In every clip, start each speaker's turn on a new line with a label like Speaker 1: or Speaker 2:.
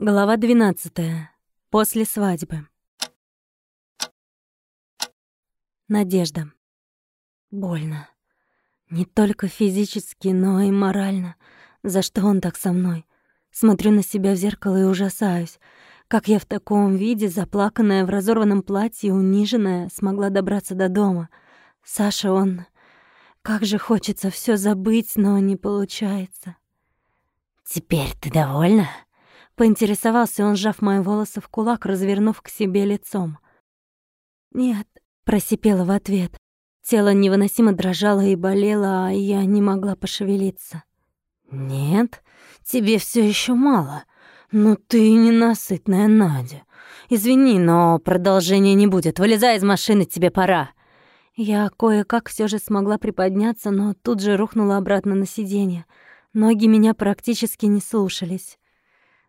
Speaker 1: Глава 12. После свадьбы. Надежда. Больно. Не только физически, но и морально. За что он так со мной? Смотрю на себя в зеркало и ужасаюсь. Как я в таком виде, заплаканная в разорванном платье, униженная, смогла добраться до дома. Саша, он... Как же хочется все забыть, но не получается.
Speaker 2: «Теперь ты довольна?»
Speaker 1: Поинтересовался он, сжав мои волосы в кулак, развернув к себе лицом. «Нет», — просипела в ответ. Тело невыносимо дрожало и болело, а я не могла пошевелиться.
Speaker 2: «Нет, тебе все еще мало. Ну ты ненасытная Надя. Извини, но продолжения не будет. Вылезай из машины, тебе пора».
Speaker 1: Я кое-как все же смогла приподняться, но тут же рухнула обратно на сиденье. Ноги меня практически не слушались.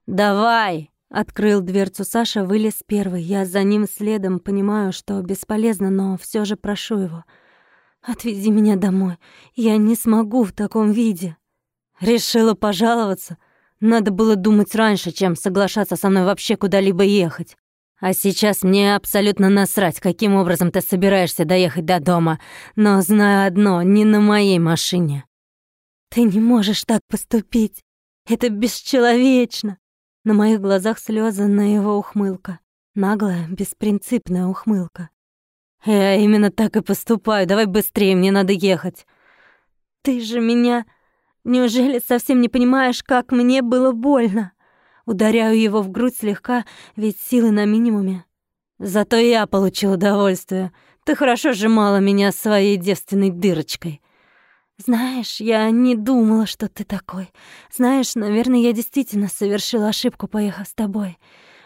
Speaker 2: «Давай!»
Speaker 1: — открыл дверцу Саша, вылез первый. Я за ним следом, понимаю, что бесполезно, но все же прошу его. «Отвези меня домой. Я не смогу в таком виде».
Speaker 2: Решила пожаловаться. Надо было думать раньше, чем соглашаться со мной вообще куда-либо ехать. А сейчас мне абсолютно насрать, каким образом ты собираешься доехать до дома. Но знаю одно — не на моей машине.
Speaker 1: Ты не можешь так поступить. Это бесчеловечно. На моих глазах слезы на его ухмылка. Наглая, беспринципная ухмылка.
Speaker 2: «Я именно так и поступаю. Давай быстрее, мне надо ехать».
Speaker 1: «Ты же меня... Неужели совсем не понимаешь, как мне было больно?» Ударяю его в грудь слегка, ведь силы на минимуме.
Speaker 2: «Зато я получил удовольствие. Ты хорошо сжимала меня своей девственной дырочкой».
Speaker 1: «Знаешь, я не думала, что ты такой. Знаешь, наверное, я действительно совершила ошибку, поехав с тобой.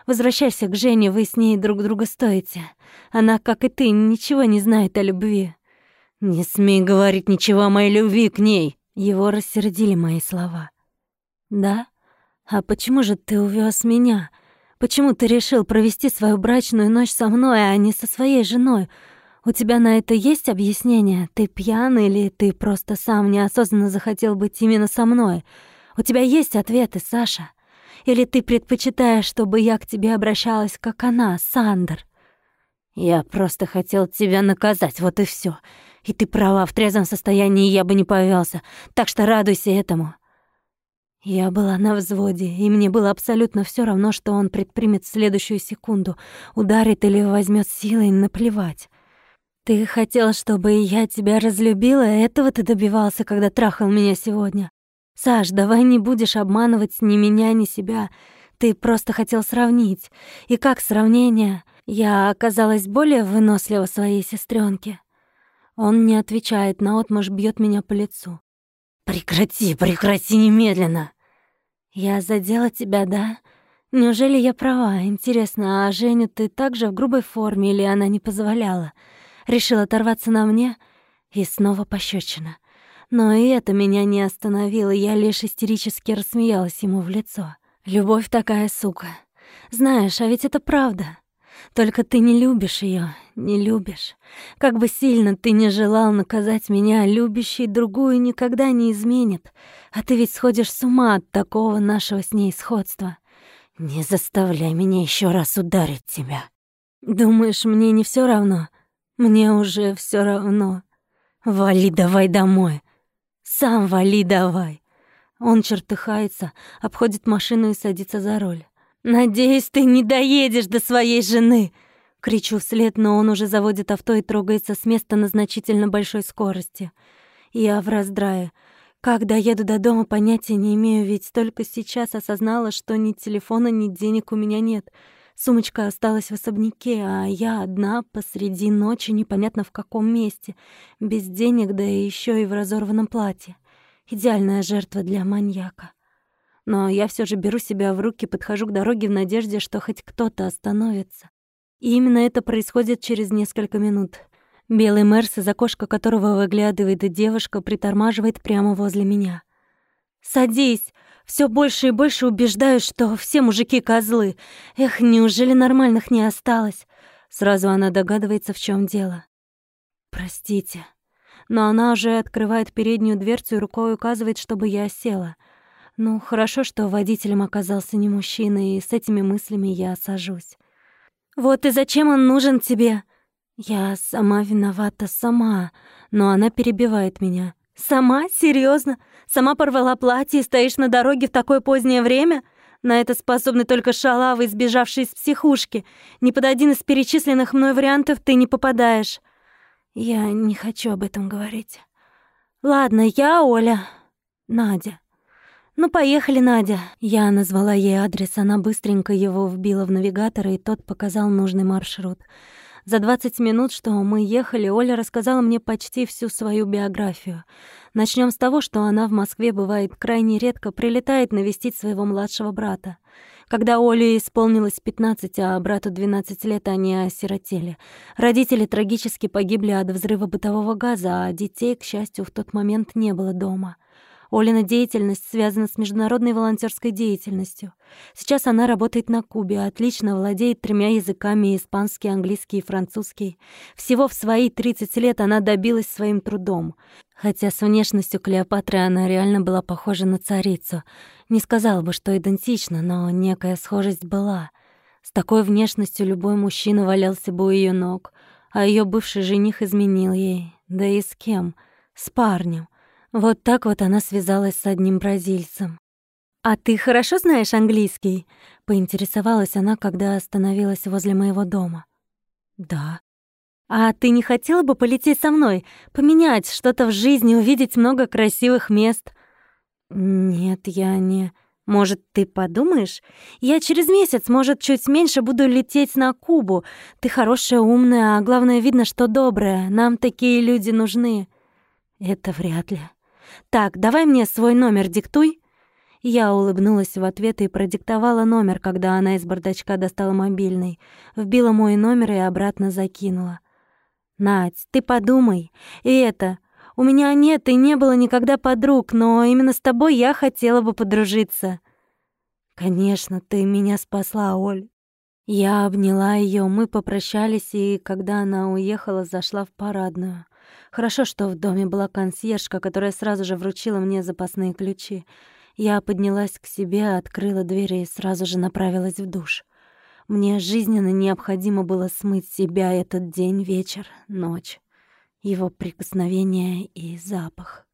Speaker 1: Возвращайся к Жене, вы с ней друг друга стоите. Она, как и ты, ничего не знает о любви».
Speaker 2: «Не смей говорить ничего о моей любви к ней!»
Speaker 1: Его рассердили мои слова. «Да? А почему же ты увез меня? Почему ты решил провести свою брачную ночь со мной, а не со своей женой?» У тебя на это есть объяснение? Ты пьян или ты просто сам неосознанно захотел быть именно со мной? У тебя есть ответы, Саша? Или ты предпочитаешь, чтобы я к тебе обращалась, как она, Сандер?
Speaker 2: Я просто хотел тебя наказать, вот и все. И ты права, в трезвом состоянии я бы не повелся, так что радуйся этому.
Speaker 1: Я была на взводе, и мне было абсолютно все равно, что он предпримет в следующую секунду, ударит или возьмет силой, наплевать. «Ты хотел, чтобы я тебя разлюбила? Этого ты добивался, когда трахал меня сегодня? Саш, давай не будешь обманывать ни меня, ни себя. Ты просто хотел сравнить. И как сравнение? Я оказалась более вынослива своей сестренке. Он не отвечает, наотмашь бьет меня по лицу.
Speaker 2: «Прекрати, прекрати немедленно!»
Speaker 1: «Я задела тебя, да? Неужели я права? Интересно, а Женю ты также в грубой форме или она не позволяла?» Решил оторваться на мне, и снова пощечина. Но и это меня не остановило, я лишь истерически рассмеялась ему в лицо. «Любовь такая сука. Знаешь, а ведь это правда. Только ты не любишь ее, не любишь. Как бы сильно ты не желал наказать меня, любящий другую никогда не изменит. А ты ведь сходишь с ума от такого нашего с ней сходства.
Speaker 2: Не заставляй меня еще раз ударить тебя.
Speaker 1: Думаешь, мне не все равно? Мне уже все равно. Вали давай домой. Сам вали давай. Он чертыхается, обходит машину и садится за руль. «Надеюсь, ты не доедешь до своей жены!» Кричу вслед, но он уже заводит авто и трогается с места на значительно большой скорости. Я в раздрае. Как доеду до дома, понятия не имею, ведь только сейчас осознала, что ни телефона, ни денег у меня нет — Сумочка осталась в особняке, а я одна посреди ночи, непонятно в каком месте, без денег, да еще и в разорванном платье. Идеальная жертва для маньяка. Но я все же беру себя в руки, подхожу к дороге в надежде, что хоть кто-то остановится. И именно это происходит через несколько минут. Белый Мерс, из окошка которого выглядывает девушка, притормаживает прямо возле меня. «Садись!» Все больше и больше убеждаюсь, что все мужики козлы. Эх, неужели нормальных не осталось? Сразу она догадывается, в чем дело. Простите. Но она уже открывает переднюю дверцу и рукой указывает, чтобы я села. Ну, хорошо, что водителем оказался не мужчина, и с этими мыслями я сажусь. «Вот и зачем он нужен тебе?» Я сама виновата, сама. Но она перебивает меня. «Сама? Серьезно? Сама порвала платье и стоишь на дороге в такое позднее время?» На это способны только шалавы, сбежавшие из психушки. Ни под один из перечисленных мной вариантов ты не попадаешь. Я не хочу об этом говорить. Ладно, я Оля. Надя. «Ну, поехали, Надя». Я назвала ей адрес, она быстренько его вбила в навигатор, и тот показал нужный маршрут. За 20 минут, что мы ехали, Оля рассказала мне почти всю свою биографию. Начнем с того, что она в Москве бывает крайне редко, прилетает навестить своего младшего брата. Когда Оле исполнилось 15, а брату 12 лет, они осиротели. Родители трагически погибли от взрыва бытового газа, а детей, к счастью, в тот момент не было дома. Олина деятельность связана с международной волонтерской деятельностью. Сейчас она работает на Кубе, отлично владеет тремя языками — испанский, английский и французский. Всего в свои 30 лет она добилась своим трудом. Хотя с внешностью Клеопатры она реально была похожа на царицу. Не сказала бы, что идентично, но некая схожесть была. С такой внешностью любой мужчина валялся бы у ее ног, а ее бывший жених изменил ей. Да и с кем? С парнем. Вот так вот она связалась с одним бразильцем. «А ты хорошо знаешь английский?» — поинтересовалась она, когда остановилась возле моего дома. «Да». «А ты не хотела бы полететь со мной? Поменять что-то в жизни, увидеть много красивых мест?» «Нет, я не...» «Может, ты подумаешь? Я через месяц, может, чуть меньше буду лететь на Кубу. Ты хорошая, умная, а главное, видно, что добрая. Нам такие люди нужны». «Это вряд ли», «Так, давай мне свой номер диктуй». Я улыбнулась в ответ и продиктовала номер, когда она из бардачка достала мобильный. Вбила мой номер и обратно закинула. «Надь, ты подумай. И это... У меня нет и не было никогда подруг, но именно с тобой я хотела бы подружиться». «Конечно, ты меня спасла, Оль». Я обняла ее, мы попрощались, и когда она уехала, зашла в парадную. Хорошо, что в доме была консьержка, которая сразу же вручила мне запасные ключи. Я поднялась к себе, открыла дверь и сразу же направилась в душ. Мне жизненно необходимо было смыть себя этот день, вечер, ночь, его прикосновение и запах.